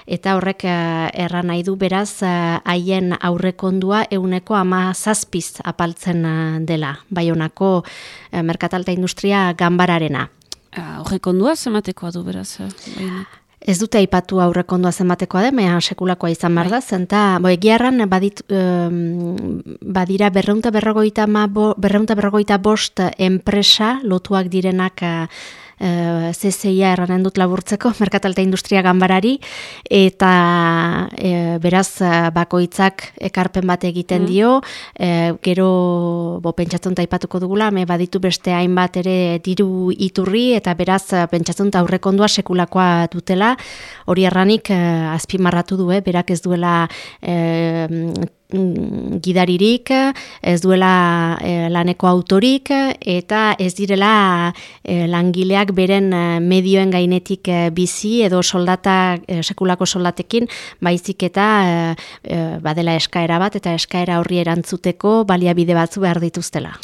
Eta horrek erran nahi du beraz haien aurrekondua euneko ama zazpiz apaltzen dela Baionako eh, merkatalta industria ganbararena. Aurrekondua zematekoa du beraz? Bainak. Ez dute aipatu aurrekondua zenbatekoa da, mea sekulakoa izan behar da, zenta, bo, egiarran badit, um, badira berreunta berrogoita, ma, bo, berreunta berrogoita bost enpresa lotuak direnak uh, uh, CCIA erranen dut laburtzeko, Merkatalta Industria Ganbarari, eta uh, beraz uh, bakoitzak ekarpen bat egiten mm. dio, uh, gero bo, pentsatzen taipatuko dugula, me baditu beste hainbat ere diru iturri, eta beraz pentsatzen aurrekondua sekulakoa dutela, hori erranik uh, azpimarratu du, eh, berak ez duela uh, gidaririk, ez duela e, laneko autorik eta ez direla e, langileak beren medioen gainetik bizi edo soldata sekulako soldatekin baizik eta badela eskaera bat eta eskaera horri erantzuteko baliabide batzu behar dituztela.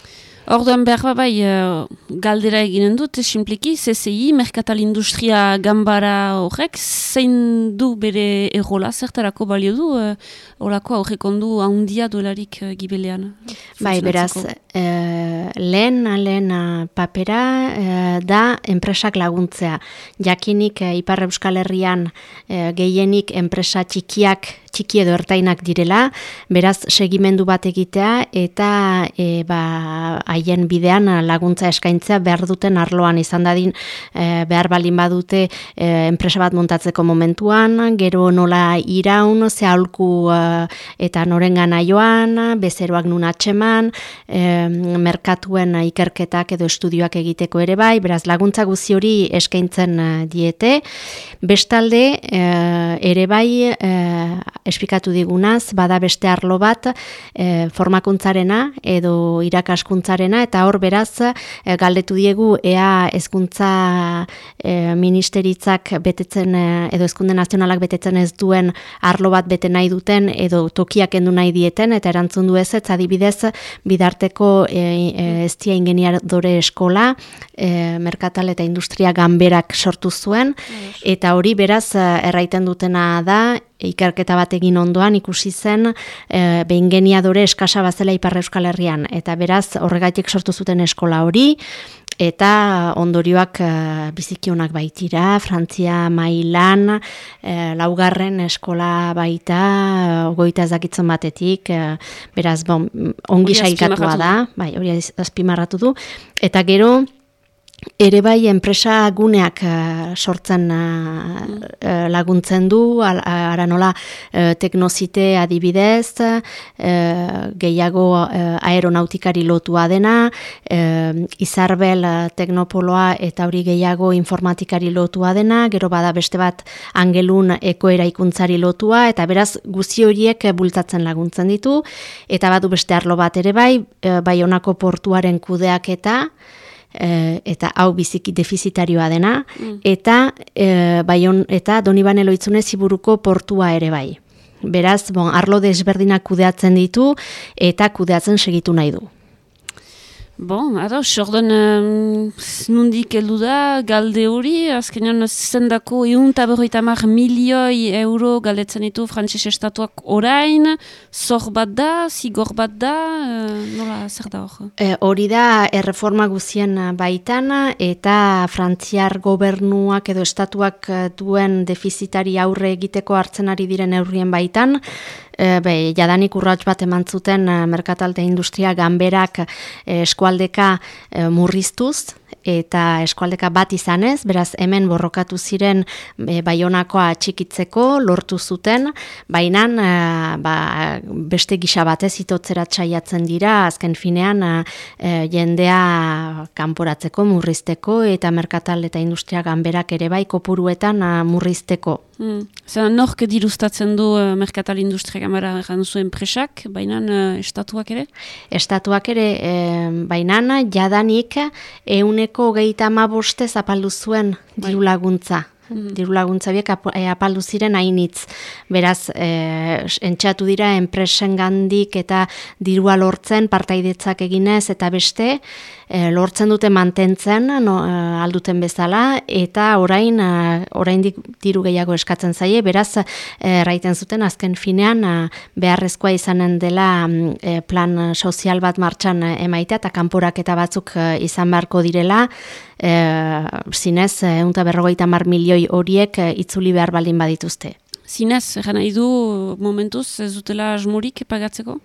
Orduan behar ba bai uh, galdera eginen dut, simpliki, CCI, Merkatal Industria Gambara horrek, zein du bere errola, zertarako balio du, uh, horako aurrekondu handia dolarik uh, gibelean? Bai, beraz, uh, lehen, lehen papera uh, da enpresak laguntzea. Jakinik uh, Ipar Euskal Herrian uh, gehienik enpresa txikiak txiki edo ertainak direla, beraz segimendu bat egitea eta e, ba, haien bidean laguntza eskaintzea behar duten arloan izan dadin e, behar balin badute e, enpresa bat montatzeko momentuan, gero nola iraun, ze e, eta norengan joan, bezeroak nun atxeman, e, merkatuen ikerketak edo estudioak egiteko ere bai, beraz laguntza guzi hori eskaintzen e, diete. Bestalde, e, ere bai, e, esplikatu digunaz, bada beste arlo bat e, formakuntzarena edo irakaskuntzarena eta hor beraz e, galdetu diegu ea hezkuntza e, ministeritzak betetzen edo hezkunde nazionalak betetzen ez duen arlo bat bete nahi duten edo tokiak endu nahi dieten eta erantzun du ez adibidez bidarteko e, e, eztia ingeniadore eskola e, merkatal eta industria ganberak sortu zuen eta hori beraz erraiten dutena da ikerketa bat egin ondoan ikusi zen e, behin geniadore eskasa bazela Ipar Euskal Herrian. Eta beraz horregatik sortu zuten eskola hori eta ondorioak e, bizikionak baitira, Frantzia mailan e, laugarren eskola baita ogoita ezakitzen batetik e, beraz bon, ongi saikatua da. Bai, hori azpimarratu du. Eta gero ere bai enpresa guneak uh, sortzen uh, laguntzen du, ara nola uh, teknozite adibidez, gehiago aeronautikari lotua dena, izarbel teknopoloa eta hori gehiago informatikari lotua dena, gero bada beste bat angelun ekoera ikuntzari lotua, eta beraz guzi horiek bultatzen laguntzen ditu, eta badu beste arlo bat ere bai, bai honako portuaren kudeak eta, e, eta hau biziki defizitarioa dena, mm. eta e, baion, eta Donibane loitzune ziburuko portua ere bai. Beraz, bon, arlo desberdinak kudeatzen ditu eta kudeatzen segitu nahi du. Bon, ara, xorden um, nundik eldu da, galde hori, azkenean zendako egun taberroita mar milioi euro galdetzen ditu frantzes estatuak orain, zor bat da, zigor bat da, uh, nola zer da hor? E, hori da, erreforma guzien baitan, eta frantziar gobernuak edo estatuak duen defizitari aurre egiteko hartzen ari diren eurrien baitan, e, be, jadanik urratx bat eman zuten e, merkatalte industria ganberak e, eskualdeka murriztuz, eta eskualdeka bat izanez, beraz hemen borrokatu ziren e, baionakoa txikitzeko lortu zuten, baina e, ba, beste gisa batez itotzera txaiatzen dira, azken finean e, jendea kanporatzeko, murrizteko, eta merkatal eta industria ganberak ere bai kopuruetan murrizteko. Hmm. Zer, nork dirustatzen du uh, merkatal industria gamara egan zuen presak, baina estatuak ere? Estatuak ere, e, baina jadanik eune ehuneko gehieta ama boste zapaldu zuen bai. diru laguntza. Mm. Diru laguntza biek eh, apaldu ziren hainitz. Beraz, e, entxatu dira enpresen gandik eta dirua lortzen partaidetzak eginez eta beste, e, lortzen dute mantentzen no, e, alduten bezala eta orain e, oraindik diru gehiago eskatzen zaie beraz erraiten zuten azken finean beharrezkoa izanen dela mm, plan sozial bat martxan emaitea eta kanporak eta batzuk izan beharko direla e, zinez eunta berrogeita mar milioi horiek itzuli behar baldin badituzte. Zinez, egan nahi du momentuz ez dutela asmorik pagatzeko?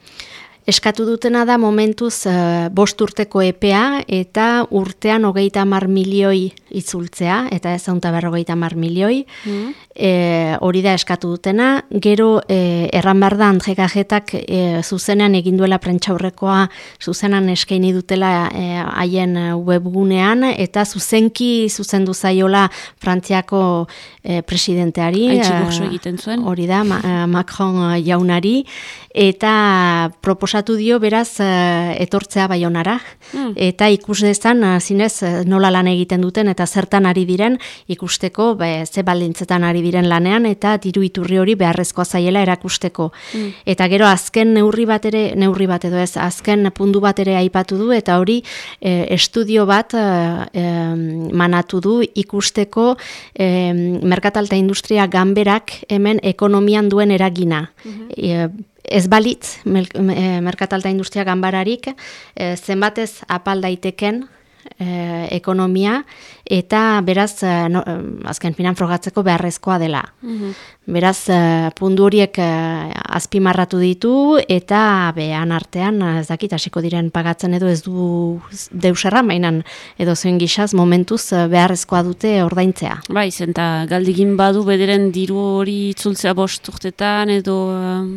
Eskatu dutena da momentuz uh, bost urteko EPA eta urtean hogeita mar milioi itzultzea, eta ez haunta berrogeita mar milioi. Mm. E, hori da eskatu dutena. Gero e, erran behar da antjekajetak e, zuzenean eginduela prentxaurrekoa zuzenan eskaini dutela haien webgunean, eta zuzenki zuzendu zaiola frantziako e, presidenteari. Haitxe egiten zuen. Hori da, Macron jaunari. Eta proposa proposatu dio beraz etortzea baionara Mm. eta ikus dezan zinez nola lan egiten duten eta zertan ari diren ikusteko be, ze baldintzetan ari diren lanean eta diru iturri hori beharrezkoa zaiela erakusteko. Mm. Eta gero azken neurri bat ere, neurri bat edo ez, azken puntu bat ere aipatu du eta hori e, estudio bat e, em, manatu du ikusteko em, merkatalta industria ganberak hemen ekonomian duen eragina. E, ez balitz e, merkatalta industria ganbararik e, zenbatez apal daiteken e, ekonomia eta beraz e, no, em, azken finan frogatzeko beharrezkoa dela. Mhm. Beraz, eh, pundu horiek eh, azpimarratu ditu eta behan artean, eh, ez dakit, hasiko diren pagatzen edo ez du deuserra, mainan edo zuen gixaz momentuz eh, beharrezkoa dute ordaintzea. Bai, zenta galdigin badu bederen diru hori itzultzea bost urtetan edo,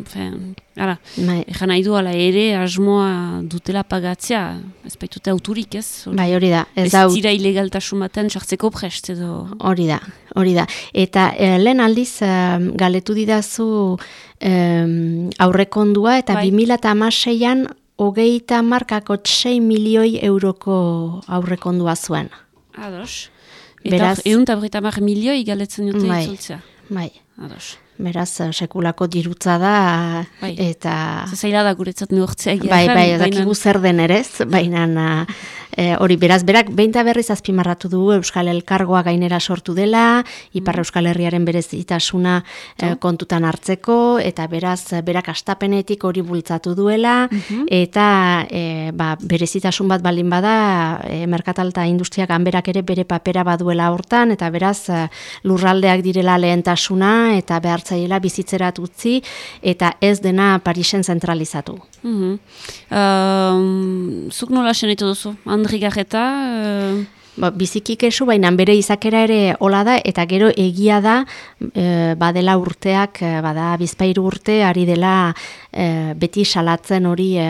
fe, ara, Bai. ejan nahi du ala ere asmoa dutela pagatzea, ez baitute auturik ez? Hori- Bai, hori da. Ez, Ez da, dira ilegaltasun baten sartzeko prest edo... hori da, hori da. Eta eh, lehen aldiz eh, galetu didazu eh, aurrekondua eta Bai. 2006an hogeita markako 6 milioi euroko aurrekondua zuen. Ados. Eta Beraz- egun eta milioi galetzen dute Bai. itzultzea. Bai. Ados. Beraz, eh, sekulako dirutza da Bai. eta... Zaila da guretzat neurtzea egia Bai, bai, dakigu zer den ere ez, baina e, hori beraz berak beinta berriz azpimarratu du Euskal Elkargoa gainera sortu dela, Ipar Mm. Euskal Herriaren berezitasuna e, kontutan hartzeko eta beraz berak astapenetik hori bultzatu duela Mhm. eta e, ba, berezitasun bat baldin bada e, merkatalta industria ganberak ere bere papera baduela hortan eta beraz lurraldeak direla lehentasuna eta behartzaiela bizitzerat utzi eta ez dena Parisen zentralizatu. Mhm. Um, zuk nola senetu duzu? Andri Garreta... Uh, Ba, biziki kesu, baina bere izakera ere hola da, eta gero egia da, e, badela urteak, e, bada bizpairu urte, ari dela e, beti salatzen hori e,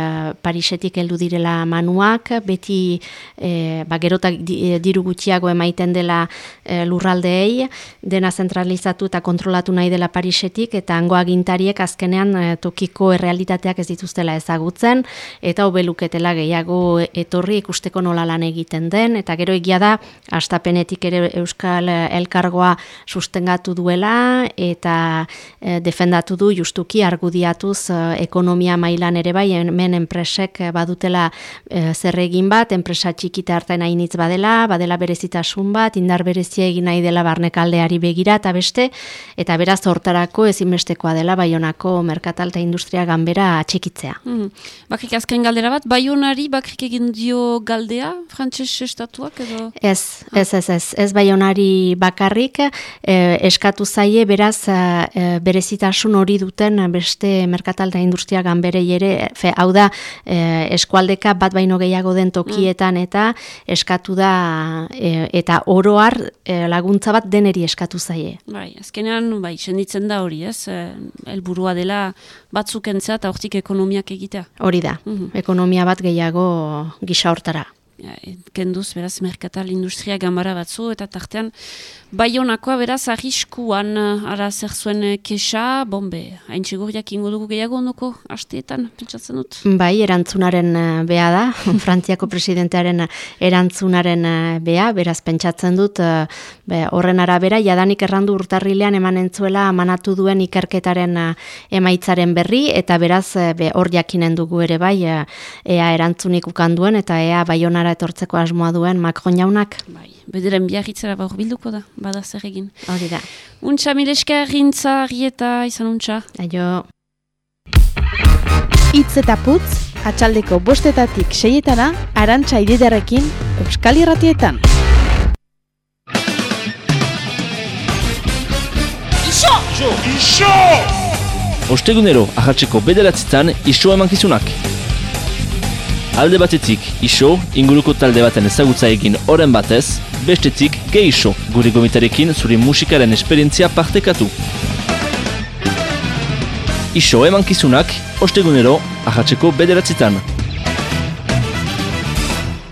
Parisetik heldu direla manuak, beti e, ba, gerotak di, e, diru gutxiago emaiten dela e, lurraldeei, dena zentralizatu eta kontrolatu nahi dela Parisetik, eta hango agintariek azkenean e, tokiko errealitateak ez dituztela ezagutzen, eta hobeluketela gehiago etorri ikusteko nola lan egiten den, eta gero egia da, astapenetik ere Euskal Elkargoa sustengatu duela, eta e, defendatu du justuki argudiatuz e, ekonomia mailan ere bai, hemen enpresek eh, badutela e, zer egin bat, enpresa txikita hartan hainitz badela, badela berezitasun bat, indar berezia egin nahi dela barnekaldeari begira, eta beste, eta beraz hortarako ezinbestekoa dela Baionako merkatalta industria ganbera txikitzea. mhm. Bakrik azken galdera bat, Baionari bakrik egin dio galdea, frantses estatuak edo... Ez, ez, ez, ez, ez baionari bakarrik, eh, eskatu zaie beraz eh, berezitasun hori duten beste merkatalta industria ganberei ere, fe, hau da eh, eskualdeka bat baino gehiago den tokietan eta eskatu da eh, eta oroar eh, laguntza bat deneri eskatu zaie. Bai, azkenean, bai, senditzen da hori, ez? Eh, helburua dela batzuk entzea eta hortik ekonomiak egitea. Hori da, Mhm. ekonomia bat gehiago gisa hortara. Ja, e, kenduz, beraz, merkatal industria gambara batzu, eta tartean, Baionakoa beraz, arriskuan, eh, ara zer zuen eh, kesa, bombe, hain txigurriak ingo dugu gehiago ondoko, hasteetan, pentsatzen dut. Bai, erantzunaren eh, bea da, Frantziako presidentearen erantzunaren bea, beraz pentsatzen dut be, horren arabera, jadanik errandu urtarrilean eman entzuela manatu duen ikerketaren emaitzaren berri, eta beraz be, hor jakinen dugu ere bai, ea erantzunik ukan duen, eta ea baionara etortzeko asmoa duen Macron jaunak. Bai, bederen biarritzera ba bilduko da, bada zer egin. Hori da. Untxa, mileska, rintza, rieta, izan untxa. Aio. Itz eta putz, atxaldeko bostetatik seietana, arantxa ididarekin, Euskal Irratietan. Iso! Iso! Iso! Ostegunero, ahatzeko bederatzitan, iso emankizunak. Alde batetik, iso, inguruko talde baten ezagutza egin oren batez, bestetik, ge iso, gure gomitarekin zure musikaren esperientzia partekatu. Iso emankizunak, ostegunero, ahatzeko bederatzitan.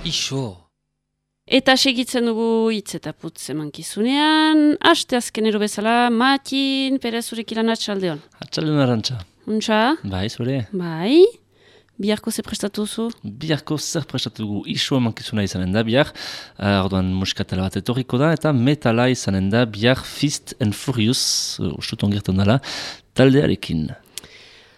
Iso. Eta segitzen dugu hitz eta putz emankizunean, aste azkenero bezala, Matin, Perez zurek ilan atxaldeon. Atxaldeon arantxa. Untxa? Bai, zure. Bai. Biharko ze prestatu zu? Biharko zer prestatu dugu iso emankizuna izanen da bihar, uh, orduan musikatela bat etorriko da, eta metala izanen da bihar Fist and Furious, uh, ustut ongertan dela, taldearekin.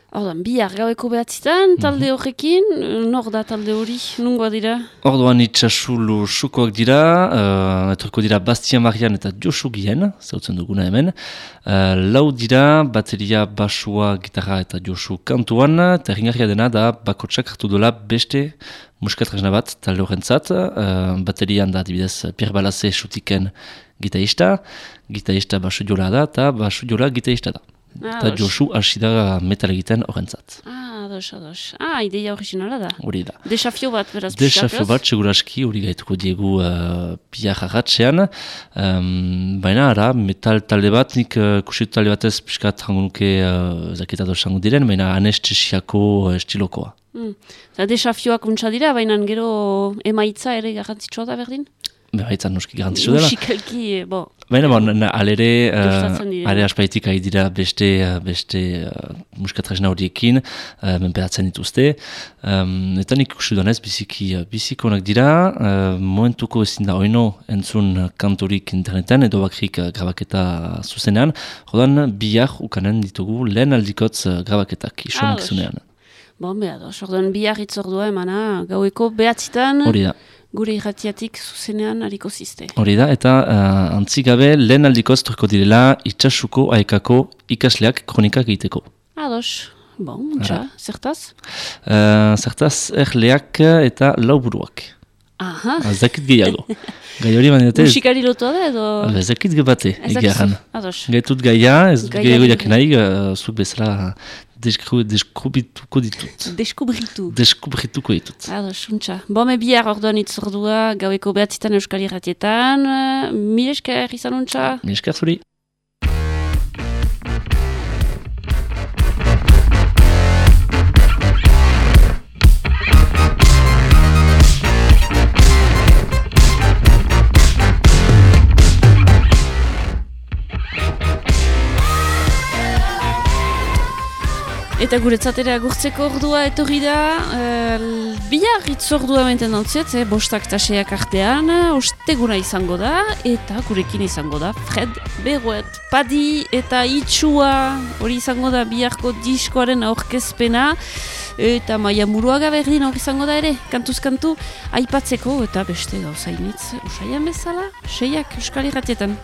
Ordan, bihar gaueko behatzitan, talde horrekin, nor da talde hori, nungoa dira? Orduan itxasulu sukoak dira, uh, etorko dira Bastian Marian eta Josu Gien, zautzen duguna hemen. Uh, lau dira, bateria, basua, gitarra eta Josu kantuan, eta ringarria dena da bakotsak hartu dola beste muskatresna bat talde horrentzat. Uh, baterian da adibidez Pierre Balaze sutiken gitaista, gitaista basu jola da, eta basu jola gitaista da. Ah, Eta. Josu hasi da metal egiten horrentzat. Ah, ados, ados. Ah, ideia originala da. Hori da. Desafio bat, beraz. Desafio pixkat, ez? bat, seguraski, hori gaituko diegu uh, piak agatzean. Um, baina, ara, metal talde bat, nik uh, kusitu talde batez piskat jango nuke uh, zaketatu esango diren, baina anestesiako uh, estilokoa. Hmm. Eta desafioak untsa dira, baina gero emaitza ere garrantzitsua da berdin? Behaitzan noski garantzizu dela. Musikalki, eh, bo. Baina, bon, alere, uh, direla. ale aspaitik ari dira beste, uh, beste uh, muskatresna horiekin, uh, menperatzen dituzte. Um, eta nik uste duanez, biziki, biziki onak dira, uh, momentuko ezin da oino entzun kantorik interneten, edo bakrik uh, grabaketa zuzenean, jodan bihar ukanen ditugu lehen aldikotz uh, grabaketak iso Ah, makizunean. Bon, behar, dos. Orduan bihar itzordua emana gaueko behatzitan. Hori da. Gure irratiatik zuzenean hariko ziste. Hori da, eta uh, antzik gabe lehen aldikoz turko direla itxasuko aekako ikasleak kronikak egiteko. Ados. Bon, untsa, zertaz? Uh, zertaz erleak eta lauburuak. Aha. Zakit gehiago. Gai hori baina ez... Musikari lotua da edo? Hala, Zakit gebate, Ez dakizu. egiaran. Ados. Gaitut gaia, ez gehiago buruz. jakin nahi, uh, zuk bezala deskru, deskubrituko ditut. Deskubritu. Deskubrituko ditut. Ados, untsa. Bome bihar orduan itzordua gaueko behatzitan euskal irratietan. Uh, Milesker izan untsa. Milesker zuri. Eta guretzat ere agurtzeko ordua etorri da, uh, bihar itzordua menten dautziet, eh, bostak eta seiak artean, osteguna izango da, eta gurekin izango da Fred Berroet. Padi eta itxua hori izango da biharko diskoaren aurkezpena, eta maia muruaga berdin hori izango da ere, kantuz kantu, aipatzeko eta beste gauzainitz, usaian bezala, seiak euskal irratietan.